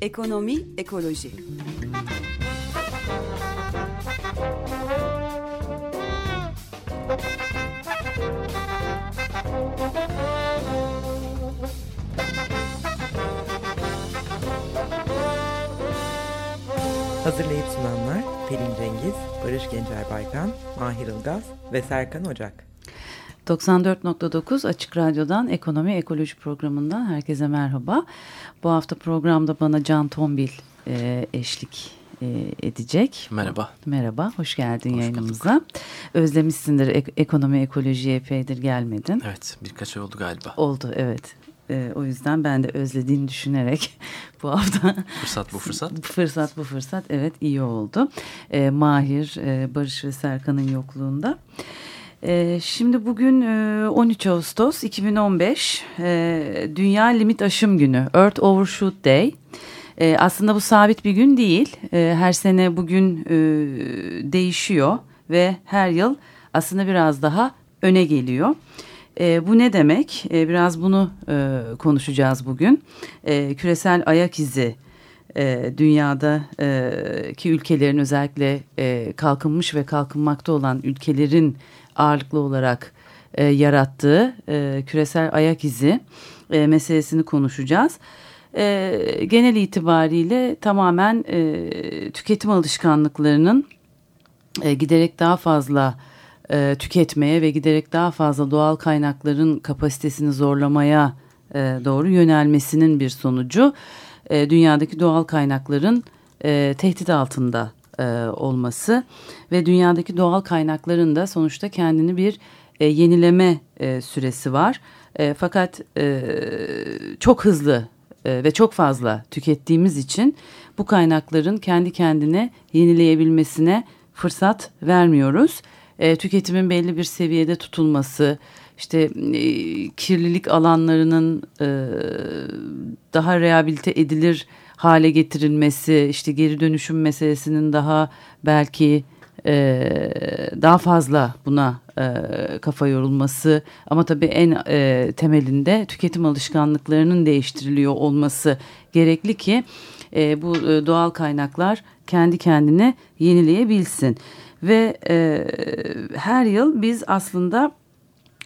Ekonomi, ekoloji. Pelin Cengiz, Barış Gencer Baykan, Mahir Ilgaz ve Serkan Ocak. 94.9 Açık Radyo'dan Ekonomi Ekoloji programından herkese merhaba. Bu hafta programda bana Can Tombil e, eşlik e, edecek. Merhaba. Merhaba, hoş geldin hoş yayınımıza. Bulduk. Özlemişsindir ek ekonomi ekoloji epeydir gelmedin. Evet, birkaç ay oldu galiba. Oldu, evet. E, o yüzden ben de özlediğini düşünerek bu hafta... Fırsat bu fırsat. fırsat bu fırsat, evet iyi oldu. E, Mahir, e, Barış ve Serkan'ın yokluğunda. Ee, şimdi bugün 13 Ağustos 2015 ee, Dünya Limit Aşım Günü Earth Overshoot Day. Ee, aslında bu sabit bir gün değil. Her sene bugün e, değişiyor ve her yıl aslında biraz daha öne geliyor. Bu ne demek? Biraz bunu e, konuşacağız bugün. Küresel ayak izi dünyadaki ülkelerin özellikle kalkınmış ve kalkınmakta olan ülkelerin ağırlıklı olarak e, yarattığı e, küresel ayak izi e, meselesini konuşacağız. E, genel itibariyle tamamen e, tüketim alışkanlıklarının e, giderek daha fazla e, tüketmeye ve giderek daha fazla doğal kaynakların kapasitesini zorlamaya e, doğru yönelmesinin bir sonucu e, dünyadaki doğal kaynakların e, tehdit altında e, olması ve dünyadaki doğal kaynakların da sonuçta kendini bir e, yenileme e, süresi var. E, fakat e, çok hızlı e, ve çok fazla tükettiğimiz için bu kaynakların kendi kendine yenileyebilmesine fırsat vermiyoruz. E, tüketimin belli bir seviyede tutulması, işte e, kirlilik alanlarının e, daha rehabilite edilir hale getirilmesi, işte geri dönüşüm meselesinin daha belki e, daha fazla buna e, kafa yorulması ama tabii en e, temelinde tüketim alışkanlıklarının değiştiriliyor olması gerekli ki e, bu e, doğal kaynaklar kendi kendine yenileyebilsin ve e, her yıl biz aslında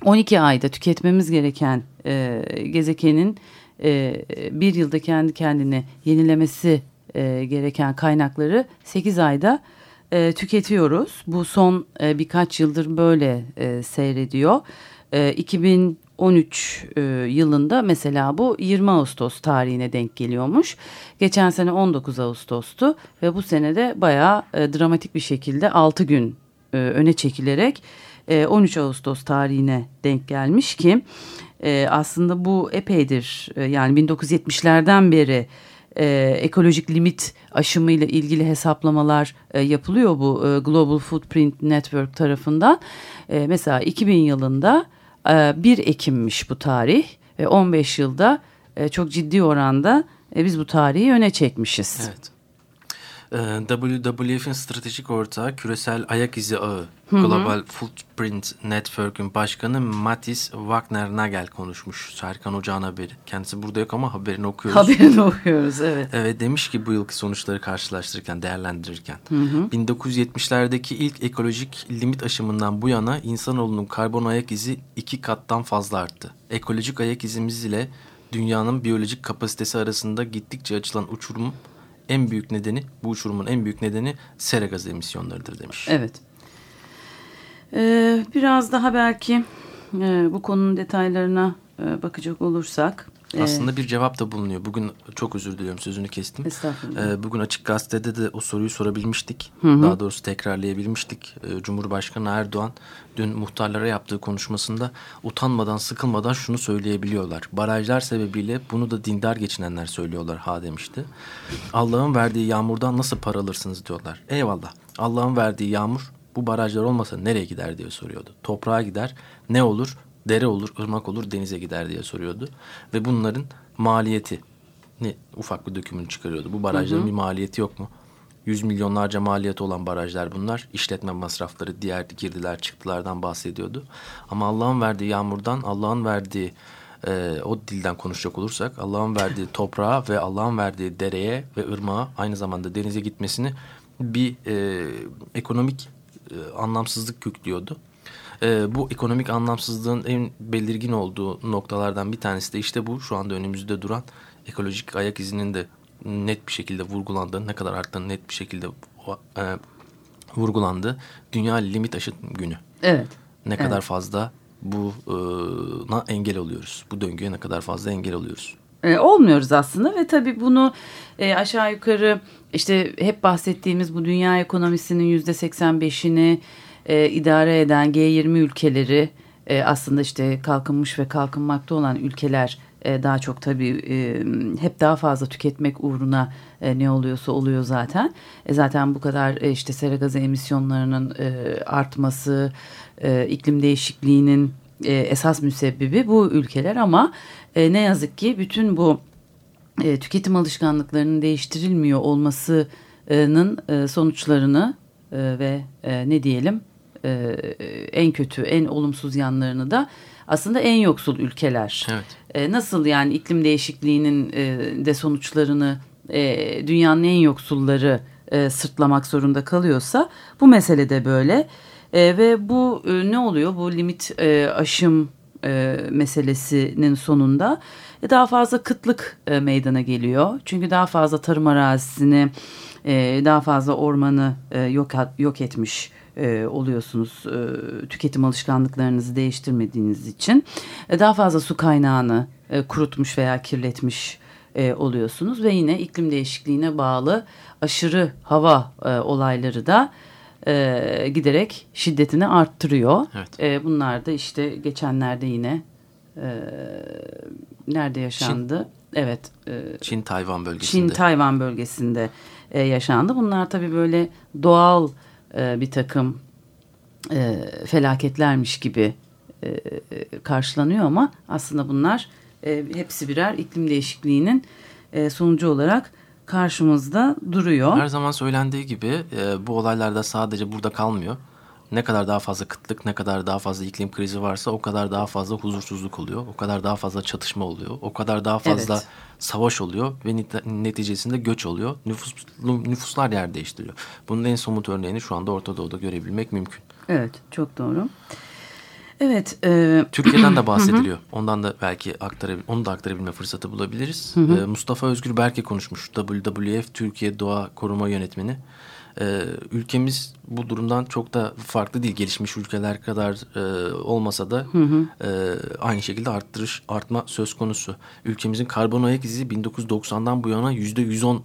12 ayda tüketmemiz gereken e, gezegenin e, bir yılda kendi kendini yenilemesi e, gereken kaynakları 8 ayda e, tüketiyoruz. Bu son e, birkaç yıldır böyle e, seyrediyor. E, 2013 e, yılında mesela bu 20 Ağustos tarihine denk geliyormuş. Geçen sene 19 Ağustos'tu ve bu sene de bayağı e, dramatik bir şekilde 6 gün e, öne çekilerek e, 13 Ağustos tarihine denk gelmiş ki e, aslında bu epeydir e, yani 1970'lerden beri e, ekolojik limit aşımıyla ilgili hesaplamalar e, yapılıyor bu e, Global Footprint Network tarafından. E, mesela 2000 yılında 1 Ekim'miş bu tarih ve 15 yılda e, çok ciddi oranda e, biz bu tarihi öne çekmişiz. Evet. WWF'in stratejik ortağı Küresel Ayak İzi Ağı hı hı. Global Footprint Network'ün başkanı Matis Wagner Nagel konuşmuş. Serkan Ocağın haberi. Kendisi burada yok ama haberini okuyoruz. Haberini okuyoruz evet. Evet demiş ki bu yılki sonuçları karşılaştırırken, değerlendirirken. Hı hı. 1970'lerdeki ilk ekolojik limit aşımından bu yana insanoğlunun karbon ayak izi iki kattan fazla arttı. Ekolojik ayak izimiz ile dünyanın biyolojik kapasitesi arasında gittikçe açılan uçurum en büyük nedeni bu uçurumun en büyük nedeni sera gazı emisyonlarıdır demiş. Evet. Ee, biraz daha belki e, bu konunun detaylarına e, bakacak olursak ee, Aslında bir cevap da bulunuyor. Bugün çok özür diliyorum sözünü kestim. Estağfurullah. Ee, bugün Açık Gazete'de de o soruyu sorabilmiştik. Hı hı. Daha doğrusu tekrarlayabilmiştik. Ee, Cumhurbaşkanı Erdoğan dün muhtarlara yaptığı konuşmasında utanmadan sıkılmadan şunu söyleyebiliyorlar. Barajlar sebebiyle bunu da dindar geçinenler söylüyorlar ha demişti. Allah'ın verdiği yağmurdan nasıl para alırsınız diyorlar. Eyvallah. Allah'ın verdiği yağmur bu barajlar olmasa nereye gider diye soruyordu. Toprağa gider. Ne olur? Dere olur, ırmak olur, denize gider diye soruyordu. Ve bunların maliyeti ne ufak bir dökümünü çıkarıyordu. Bu barajların hı hı. bir maliyeti yok mu? Yüz milyonlarca maliyeti olan barajlar bunlar. İşletme masrafları, diğer girdiler, çıktılardan bahsediyordu. Ama Allah'ın verdiği yağmurdan, Allah'ın verdiği e, o dilden konuşacak olursak Allah'ın verdiği toprağa ve Allah'ın verdiği dereye ve ırmağa aynı zamanda denize gitmesini bir e, ekonomik e, anlamsızlık yüklüyordu. E, bu ekonomik anlamsızlığın en belirgin olduğu noktalardan bir tanesi de işte bu şu anda önümüzde duran ekolojik ayak izinin de net bir şekilde vurgulandığı, ne kadar arttığını net bir şekilde e, vurgulandı. Dünya limit aşıt günü. Evet. Ne evet. kadar fazla buna engel oluyoruz. Bu döngüye ne kadar fazla engel oluyoruz. E, olmuyoruz aslında ve tabii bunu e, aşağı yukarı işte hep bahsettiğimiz bu dünya ekonomisinin yüzde 85'ini e, idare eden G20 ülkeleri e, aslında işte kalkınmış ve kalkınmakta olan ülkeler e, daha çok tabii e, hep daha fazla tüketmek uğruna e, ne oluyorsa oluyor zaten. E, zaten bu kadar e, işte sera gazı emisyonlarının e, artması, e, iklim değişikliğinin e, esas müsebbibi bu ülkeler ama e, ne yazık ki bütün bu e, tüketim alışkanlıklarının değiştirilmiyor olmasının e, sonuçlarını e, ve e, ne diyelim e, en kötü, en olumsuz yanlarını da aslında en yoksul ülkeler. Evet. E, nasıl yani iklim değişikliğinin e, de sonuçlarını e, dünyanın en yoksulları e, sırtlamak zorunda kalıyorsa bu mesele de böyle. E, ve bu e, ne oluyor? Bu limit e, aşım e, meselesinin sonunda e, daha fazla kıtlık e, meydana geliyor. Çünkü daha fazla tarım arazisini, e, daha fazla ormanı e, yok yok etmiş e, oluyorsunuz e, tüketim alışkanlıklarınızı değiştirmediğiniz için. E, daha fazla su kaynağını e, kurutmuş veya kirletmiş e, oluyorsunuz ve yine iklim değişikliğine bağlı aşırı hava e, olayları da e, giderek şiddetini arttırıyor. Evet. E, bunlar da işte geçenlerde yine e, nerede yaşandı? Çin. Evet. E, Çin Tayvan bölgesinde. Çin Tayvan bölgesinde e, yaşandı. Bunlar tabii böyle doğal e, bir takım e, felaketlermiş gibi e, karşılanıyor ama aslında bunlar e, hepsi birer iklim değişikliğinin e, sonucu olarak karşımızda duruyor. Her zaman söylendiği gibi e, bu olaylarda sadece burada kalmıyor. Ne kadar daha fazla kıtlık, ne kadar daha fazla iklim krizi varsa o kadar daha fazla huzursuzluk oluyor. O kadar daha fazla çatışma oluyor. O kadar daha fazla Evet. savaş oluyor ve neticesinde göç oluyor. Nüfus, nüfuslar yer değiştiriyor. Bunun en somut örneğini şu anda Orta Doğu'da görebilmek mümkün. Evet, çok doğru. Evet. E, Türkiye'den de bahsediliyor. Ondan da belki aktarabil onu da aktarabilme fırsatı bulabiliriz. Ee, Mustafa Özgür Berke konuşmuş. WWF Türkiye Doğa Koruma Yönetmeni. Ee, ülkemiz bu durumdan çok da farklı değil. Gelişmiş ülkeler kadar e, olmasa da e, aynı şekilde arttırış artma söz konusu. Ülkemizin karbon ayak izi 1990'dan bu yana %110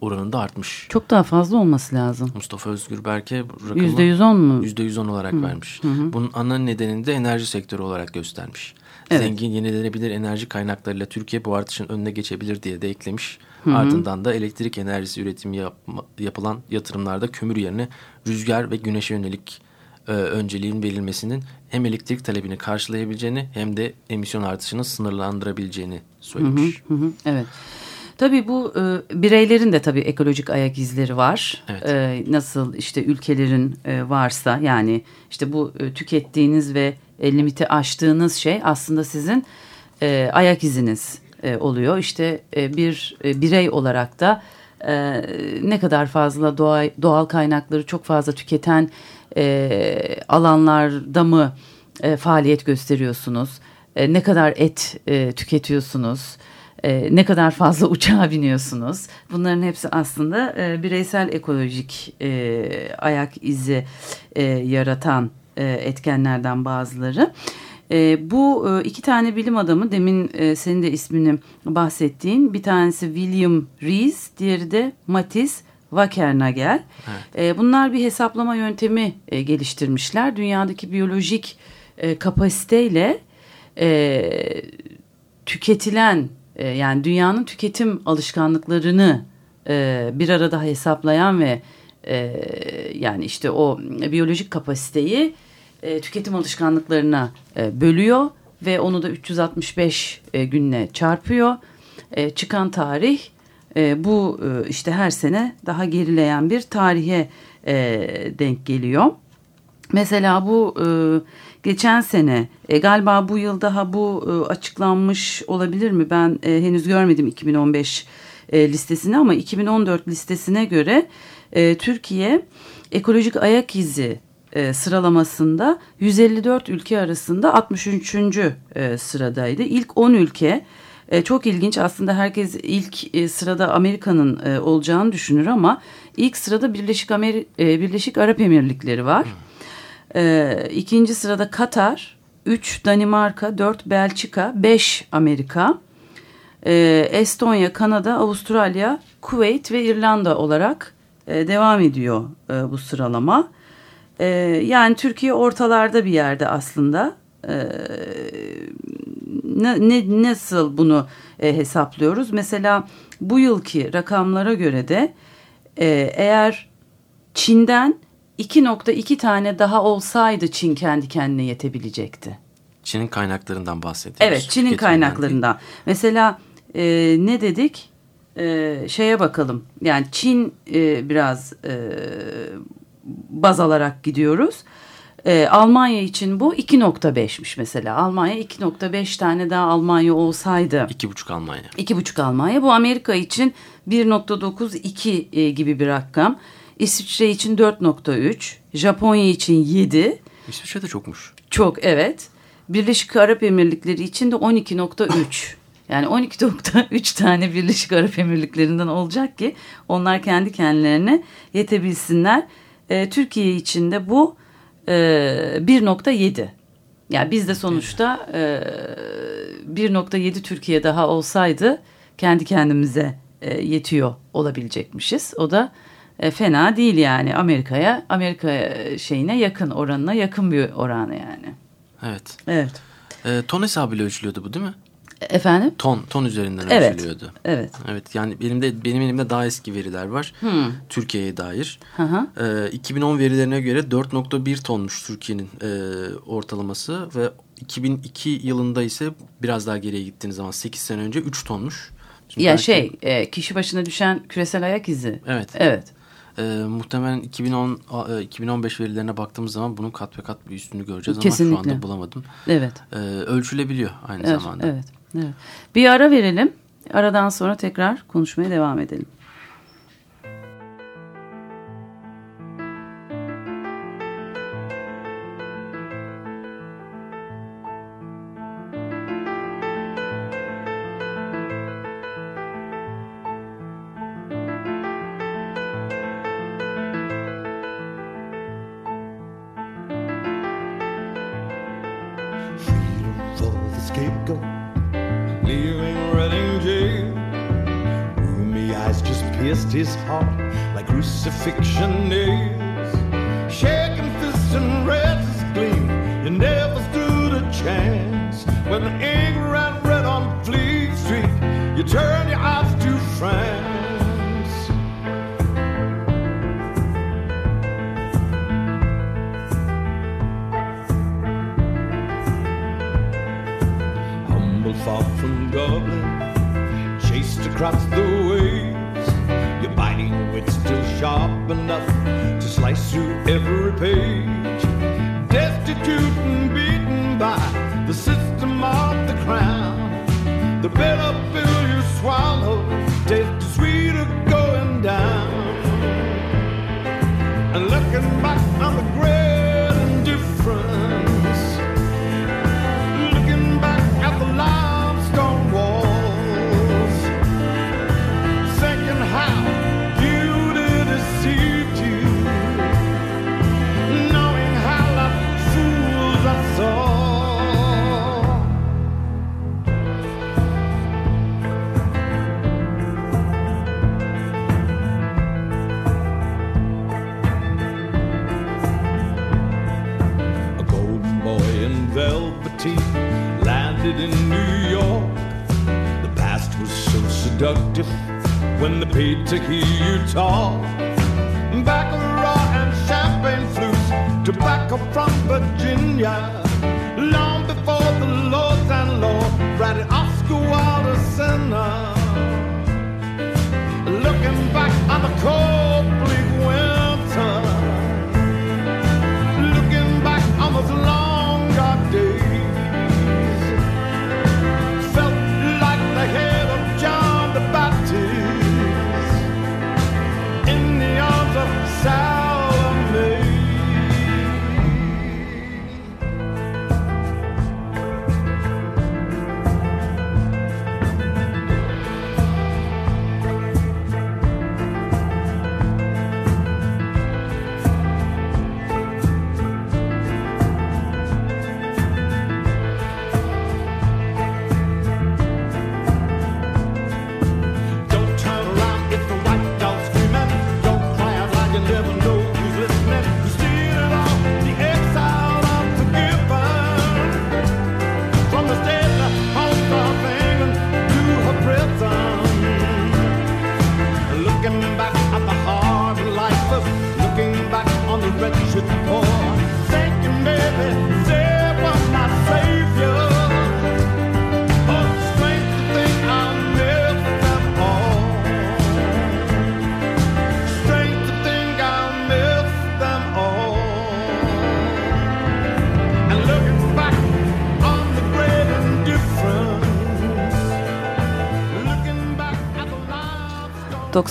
oranında artmış. çok daha fazla olması lazım. Mustafa Özgür Berke rakamı Yüzde yüz on mu? %110 olarak vermiş. Bunun ana nedenini de enerji sektörü olarak göstermiş. Evet. Zengin yenilenebilir enerji kaynaklarıyla Türkiye bu artışın önüne geçebilir diye de eklemiş. Ardından da elektrik enerjisi üretimi yapma, yapılan yatırımlarda kömür yerine rüzgar ve güneşe yönelik e, önceliğin verilmesinin hem elektrik talebini karşılayabileceğini hem de emisyon artışını sınırlandırabileceğini söylemiş. Hı hı, evet. Tabii bu e, bireylerin de tabii ekolojik ayak izleri var. Evet. E, nasıl işte ülkelerin e, varsa yani işte bu e, tükettiğiniz ve e, limiti aştığınız şey aslında sizin e, ayak iziniz e, oluyor. İşte e, bir e, birey olarak da ne kadar fazla doğa, doğal kaynakları çok fazla tüketen alanlarda mı faaliyet gösteriyorsunuz? Ne kadar et tüketiyorsunuz? Ne kadar fazla uçağa biniyorsunuz? Bunların hepsi aslında bireysel ekolojik ayak izi yaratan etkenlerden bazıları. E, bu e, iki tane bilim adamı demin e, senin de ismini bahsettiğin bir tanesi William Rees, diğeri de Mattis Wakernagel. E, bunlar bir hesaplama yöntemi e, geliştirmişler. Dünyadaki biyolojik e, kapasiteyle e, tüketilen e, yani dünyanın tüketim alışkanlıklarını e, bir arada hesaplayan ve e, yani işte o biyolojik kapasiteyi e, tüketim alışkanlıklarına e, bölüyor ve onu da 365 e, günle çarpıyor. E, çıkan tarih E, bu e, işte her sene daha gerileyen bir tarihe e, denk geliyor. Mesela bu e, geçen sene e, galiba bu yıl daha bu e, açıklanmış olabilir mi? Ben e, henüz görmedim 2015 e, listesini ama 2014 listesine göre e, Türkiye ekolojik ayak izi e, sıralamasında 154 ülke arasında 63. E, sıradaydı. İlk 10 ülke e, çok ilginç aslında herkes ilk e, sırada Amerika'nın olacağını düşünür ama ilk sırada Birleşik, Ameri Birleşik Arap Emirlikleri var. E, ikinci sırada Katar, 3 Danimarka, 4 Belçika, 5 Amerika, Estonya, Kanada, Avustralya, Kuveyt ve İrlanda olarak devam ediyor bu sıralama. E, yani Türkiye ortalarda bir yerde aslında. E, ne, ne, nasıl bunu e, hesaplıyoruz? Mesela bu yılki rakamlara göre de e, eğer Çin'den 2.2 tane daha olsaydı Çin kendi kendine yetebilecekti. Çin'in kaynaklarından bahsediyoruz. Evet Çin'in kaynaklarından. Mesela e, ne dedik? E, şeye bakalım. Yani Çin e, biraz e, baz alarak gidiyoruz. E, Almanya için bu 2.5'miş mesela. Almanya 2.5 tane daha Almanya olsaydı. 2.5 Almanya. 2.5 Almanya. Bu Amerika için 1.92 e, gibi bir rakam. İsviçre için 4.3. Japonya için 7. İsviçre de çokmuş. Çok evet. Birleşik Arap Emirlikleri için de 12.3. Yani 12.3 tane Birleşik Arap Emirlikleri'nden olacak ki onlar kendi kendilerine yetebilsinler. E, Türkiye için de bu e, 1.7. Yani biz de sonuçta e, 1.7 Türkiye daha olsaydı kendi kendimize e, yetiyor olabilecekmişiz. O da e, fena değil yani Amerika'ya Amerika şeyine yakın oranına yakın bir oranı yani. Evet. Evet. E, ton hesabıyla ölçülüyordu bu değil mi? Efendim? Ton, ton üzerinden evet. ölçülüyordu. Evet. Evet. Yani benim de benim elimde daha eski veriler var. Hmm. Türkiye'ye dair. Hı hı. E, 2010 verilerine göre 4.1 tonmuş Türkiye'nin e, ortalaması ve 2002 yılında ise biraz daha geriye gittiğiniz zaman 8 sene önce 3 tonmuş. Şimdi ya belki... şey, e, kişi başına düşen küresel ayak izi. Evet. Evet. E, muhtemelen 2010 e, 2015 verilerine baktığımız zaman bunun kat ve kat bir üstünü göreceğiz Kesinlikle. ama şu anda bulamadım. Evet. E, ölçülebiliyor aynı evet, zamanda. Evet. Evet. Bir ara verelim. Aradan sonra tekrar konuşmaya devam edelim. Pierced his heart like crucifixion nails. Shaking fists and red gleam, you never stood a chance. When the ink ran red on Fleet Street, you turned your eyes to France. Humble far from Dublin, chased across the biting wit still sharp enough to slice through every page. Destitute and beaten by the system of the crown. The bitter pill you swallow tastes sweeter going down. And looking back on the great seductive when the paid to hear you talk. Baccarat and champagne flutes, tobacco from Virginia.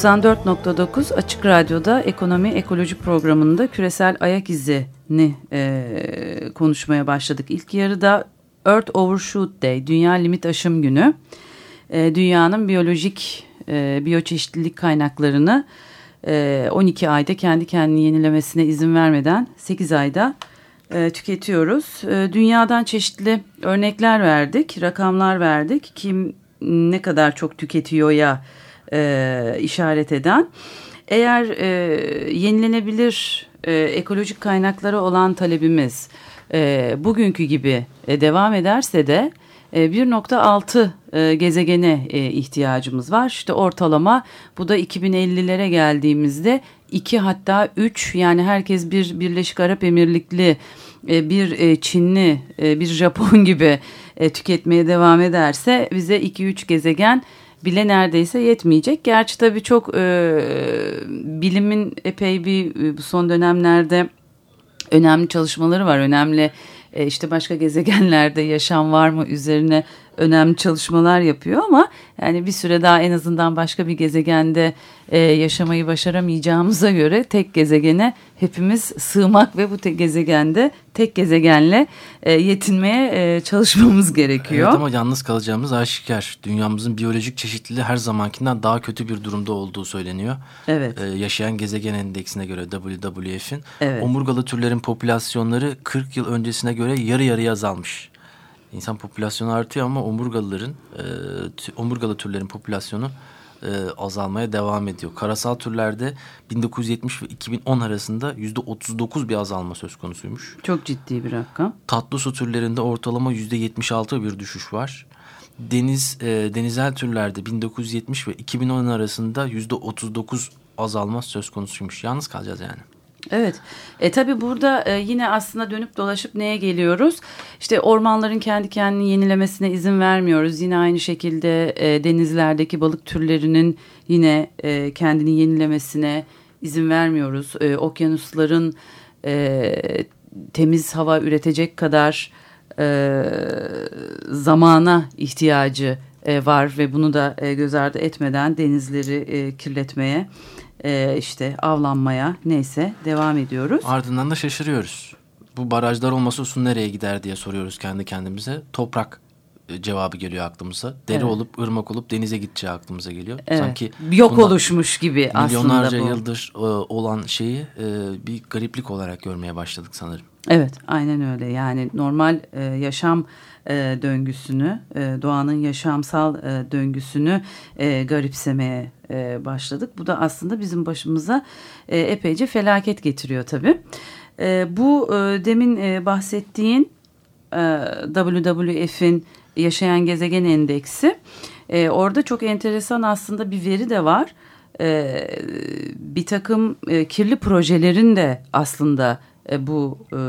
94.9 Açık Radyo'da Ekonomi Ekoloji programında küresel ayak izini e, konuşmaya başladık. İlk yarıda Earth Overshoot Day, Dünya Limit Aşım Günü. E, dünyanın biyolojik e, biyoçeşitlilik kaynaklarını e, 12 ayda kendi kendini yenilemesine izin vermeden 8 ayda e, tüketiyoruz. E, dünyadan çeşitli örnekler verdik, rakamlar verdik. Kim ne kadar çok tüketiyor ya e, işaret eden. Eğer e, yenilenebilir e, ekolojik kaynaklara olan talebimiz e, bugünkü gibi e, devam ederse de 1.6 e, e, gezegene e, ihtiyacımız var. İşte ortalama bu da 2050'lere geldiğimizde 2 hatta 3 yani herkes bir Birleşik Arap Emirlikli bir Çinli bir Japon gibi tüketmeye devam ederse bize 2-3 gezegen bile neredeyse yetmeyecek. Gerçi tabii çok e, bilimin epey bir bu son dönemlerde önemli çalışmaları var. Önemli e, işte başka gezegenlerde yaşam var mı üzerine önemli çalışmalar yapıyor ama yani bir süre daha en azından başka bir gezegende e, yaşamayı başaramayacağımıza göre tek gezegene hepimiz sığmak ve bu tek gezegende tek gezegenle e, yetinmeye e, çalışmamız gerekiyor. Evet ama yalnız kalacağımız aşikar. Dünyamızın biyolojik çeşitliliği her zamankinden daha kötü bir durumda olduğu söyleniyor. Evet. E, yaşayan gezegen endeksine göre WWF'in evet. omurgalı türlerin popülasyonları 40 yıl öncesine göre yarı yarıya azalmış. İnsan popülasyonu artıyor ama omurgalıların, e, omurgalı türlerin popülasyonu e, azalmaya devam ediyor. Karasal türlerde 1970 ve 2010 arasında yüzde 39 bir azalma söz konusuymuş. Çok ciddi bir rakam. Tatlı su türlerinde ortalama yüzde 76 bir düşüş var. Deniz e, denizel türlerde 1970 ve 2010 arasında yüzde 39 azalma söz konusuymuş. Yalnız kalacağız yani. Evet. E tabii burada e, yine aslında dönüp dolaşıp neye geliyoruz? İşte ormanların kendi kendini yenilemesine izin vermiyoruz. Yine aynı şekilde e, denizlerdeki balık türlerinin yine e, kendini yenilemesine izin vermiyoruz. E, okyanusların e, temiz hava üretecek kadar e, zamana ihtiyacı e, var ve bunu da e, göz ardı etmeden denizleri e, kirletmeye e, işte avlanmaya neyse devam ediyoruz. Ardından da şaşırıyoruz. Bu barajlar olmasa su nereye gider diye soruyoruz kendi kendimize. Toprak e, cevabı geliyor aklımıza. Dere evet. olup ırmak olup denize gideceği aklımıza geliyor. Evet. Sanki yok oluşmuş gibi aslında Milyonlarca yıldır e, olan şeyi e, bir gariplik olarak görmeye başladık sanırım. Evet aynen öyle yani normal yaşam e, döngüsünü, e, doğanın yaşamsal e, döngüsünü e, garipsemeye e, başladık. Bu da aslında bizim başımıza e, epeyce felaket getiriyor tabii. E, bu e, demin e, bahsettiğin e, WWF'in yaşayan gezegen endeksi. E, orada çok enteresan aslında bir veri de var. E, bir takım e, kirli projelerin de aslında e, bu e,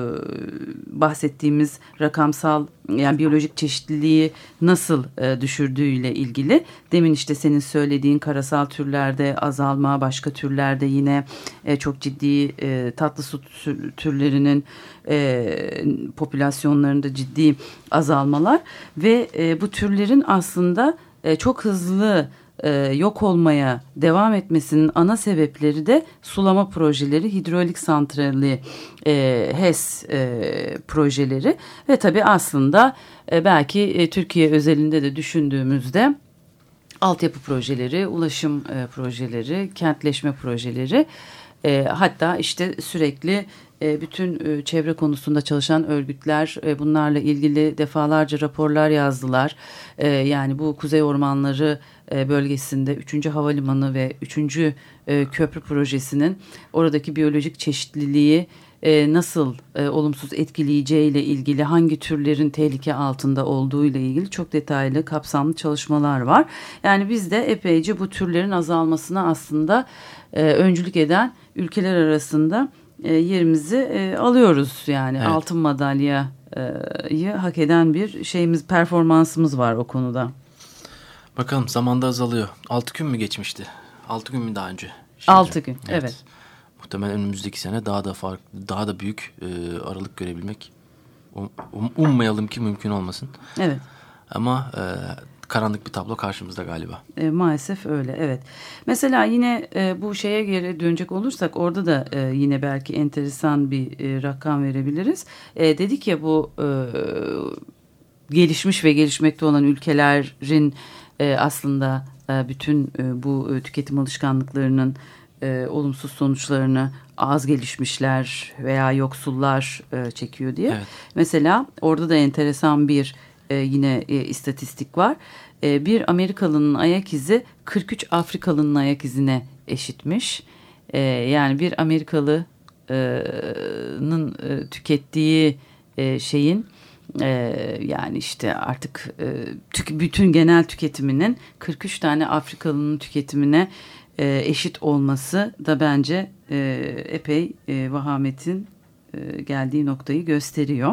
bahsettiğimiz rakamsal yani biyolojik çeşitliliği nasıl e, düşürdüğüyle ilgili. Demin işte senin söylediğin karasal türlerde azalma başka türlerde yine e, çok ciddi e, tatlı su türlerinin e, popülasyonlarında ciddi azalmalar ve e, bu türlerin aslında e, çok hızlı e, yok olmaya devam etmesinin ana sebepleri de sulama projeleri, hidrolik santrali, e, HES e, projeleri. Ve tabii aslında e, belki e, Türkiye özelinde de düşündüğümüzde altyapı projeleri, ulaşım e, projeleri, kentleşme projeleri e, hatta işte sürekli e, bütün e, çevre konusunda çalışan örgütler e, bunlarla ilgili defalarca raporlar yazdılar. Yani bu Kuzey Ormanları bölgesinde 3. Havalimanı ve 3. Köprü projesinin oradaki biyolojik çeşitliliği nasıl olumsuz etkileyeceğiyle ilgili hangi türlerin tehlike altında olduğu ile ilgili çok detaylı kapsamlı çalışmalar var. Yani biz de epeyce bu türlerin azalmasına aslında öncülük eden ülkeler arasında e, yerimizi e, alıyoruz yani evet. altın madalyayı hak eden bir şeyimiz performansımız var o konuda. Bakalım zamanda azalıyor. Altı gün mü geçmişti? Altı gün mü daha önce? Şimdi, Altı gün evet. evet. Muhtemelen önümüzdeki sene daha da farklı, daha da büyük e, aralık görebilmek um, um, ummayalım ki mümkün olmasın. Evet. Ama e, karanlık bir tablo karşımızda galiba. E, maalesef öyle evet. Mesela yine e, bu şeye geri dönecek olursak orada da e, yine belki enteresan bir e, rakam verebiliriz. E, dedik ya bu e, gelişmiş ve gelişmekte olan ülkelerin e, aslında e, bütün e, bu e, tüketim alışkanlıklarının e, olumsuz sonuçlarını az gelişmişler veya yoksullar e, çekiyor diye. Evet. Mesela orada da enteresan bir e, yine e, istatistik var. E, bir Amerikalının ayak izi 43 Afrikalının ayak izine eşitmiş. E, yani bir Amerikalı'nın e, tükettiği e, şeyin e, yani işte artık e, tük, bütün genel tüketiminin 43 tane Afrikalının tüketimine e, eşit olması da bence e, epey e, vahametin e, geldiği noktayı gösteriyor.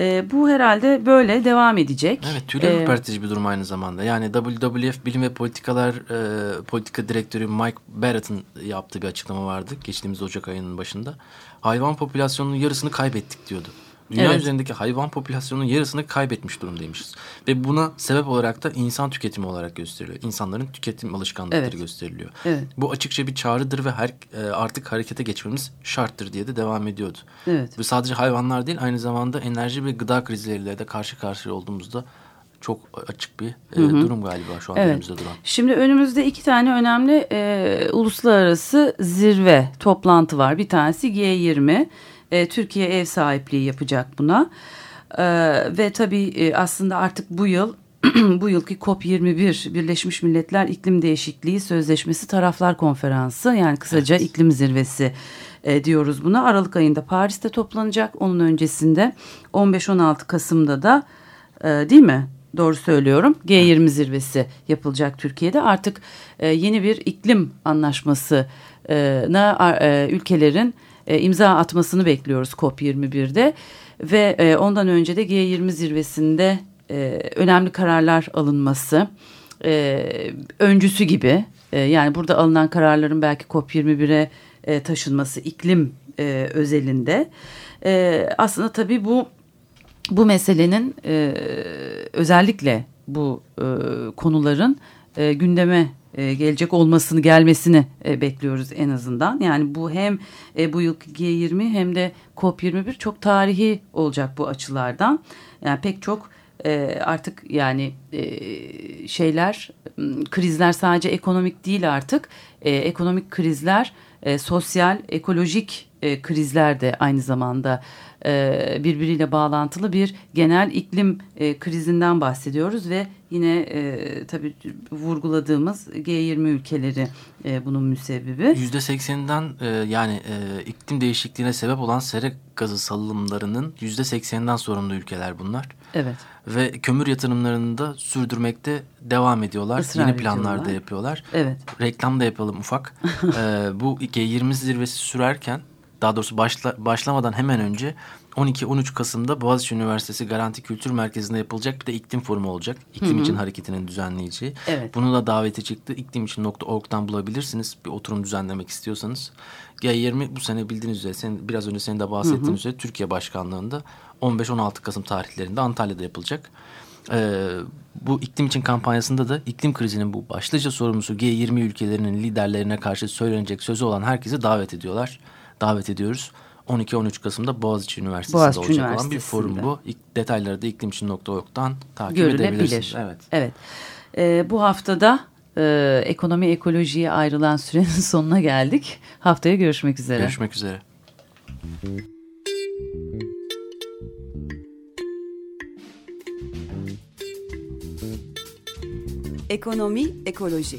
E, bu herhalde böyle devam edecek. Evet tüyler E, ürpertici bir durum aynı zamanda. Yani WWF Bilim ve Politikalar e, Politika Direktörü Mike Barrett'ın yaptığı bir açıklama vardı. Geçtiğimiz Ocak ayının başında. Hayvan popülasyonunun yarısını kaybettik diyordu. Dünya Evet. üzerindeki hayvan popülasyonunun yarısını kaybetmiş durumdaymışız. Ve buna sebep olarak da insan tüketimi olarak gösteriliyor. İnsanların tüketim alışkanlıkları Evet. gösteriliyor. Evet. Bu açıkça bir çağrıdır ve her, e, artık harekete geçmemiz şarttır diye de devam ediyordu. Evet. Ve sadece hayvanlar değil aynı zamanda enerji ve gıda krizleriyle de karşı karşıya olduğumuzda çok açık bir e, durum galiba şu an Evet. önümüzde duran. Şimdi önümüzde iki tane önemli e, uluslararası zirve toplantı var. Bir tanesi G20. E, Türkiye ev sahipliği yapacak buna. E, ve tabii e, aslında artık bu yıl bu yılki COP21 Birleşmiş Milletler İklim Değişikliği Sözleşmesi Taraflar Konferansı yani kısaca iklim zirvesi e, diyoruz buna. Aralık ayında Paris'te toplanacak. Onun öncesinde 15-16 Kasım'da da e, değil mi? Doğru söylüyorum. G20 zirvesi yapılacak Türkiye'de. Artık e, yeni bir iklim anlaşmasına e, ülkelerin e, imza atmasını bekliyoruz COP21'de. Ve e, ondan önce de G20 zirvesinde e, önemli kararlar alınması e, öncüsü gibi. E, yani burada alınan kararların belki COP21'e e, taşınması iklim e, özelinde. E, aslında tabii bu bu meselenin e, özellikle bu e, konuların e, gündeme e, gelecek olmasını gelmesini e, bekliyoruz en azından. Yani bu hem e, bu yıl G20 hem de COP21 çok tarihi olacak bu açılardan. Yani pek çok e, artık yani e, şeyler krizler sadece ekonomik değil artık E, ekonomik krizler e, sosyal ekolojik e, krizler de aynı zamanda e, birbiriyle bağlantılı bir genel iklim e, krizinden bahsediyoruz ve yine e, tabii vurguladığımız G20 ülkeleri e, bunun müsebbibi. %80'inden e, yani e, iklim değişikliğine sebep olan sera gazı salımlarının %80'inden sorumlu ülkeler bunlar. Evet. Ve kömür yatırımlarını da sürdürmekte devam ediyorlar. Israr Yeni planlar da yapıyorlar. Evet. Reklam da yapalım ufak. Ee, bu G20 zirvesi sürerken daha doğrusu başla, başlamadan hemen önce 12-13 Kasım'da Boğaziçi Üniversitesi Garanti Kültür Merkezi'nde yapılacak bir de iklim forumu olacak. İklim için hareketinin düzenleyeceği. Evet. Bunu da daveti çıktı. İklimicin.org'dan bulabilirsiniz bir oturum düzenlemek istiyorsanız. G20 bu sene bildiğiniz üzere senin, biraz önce senin de bahsettiğin üzere Türkiye Başkanlığı'nda 15-16 Kasım tarihlerinde Antalya'da yapılacak. Ee, bu iklim için kampanyasında da iklim krizinin bu başlıca sorumlusu G20 ülkelerinin liderlerine karşı söylenecek sözü olan herkesi davet ediyorlar. Davet ediyoruz. 12-13 Kasım'da Boğaziçi Üniversitesi'nde Boğaziçi olacak olan bir forum bu. Detayları da iklimçin.org'dan takip Görülebilir. edebilirsiniz. Evet. Evet. E, bu haftada e, ekonomi ekolojiye ayrılan sürenin sonuna geldik. Haftaya görüşmek üzere. Görüşmek üzere. Ekonomi, ekoloji.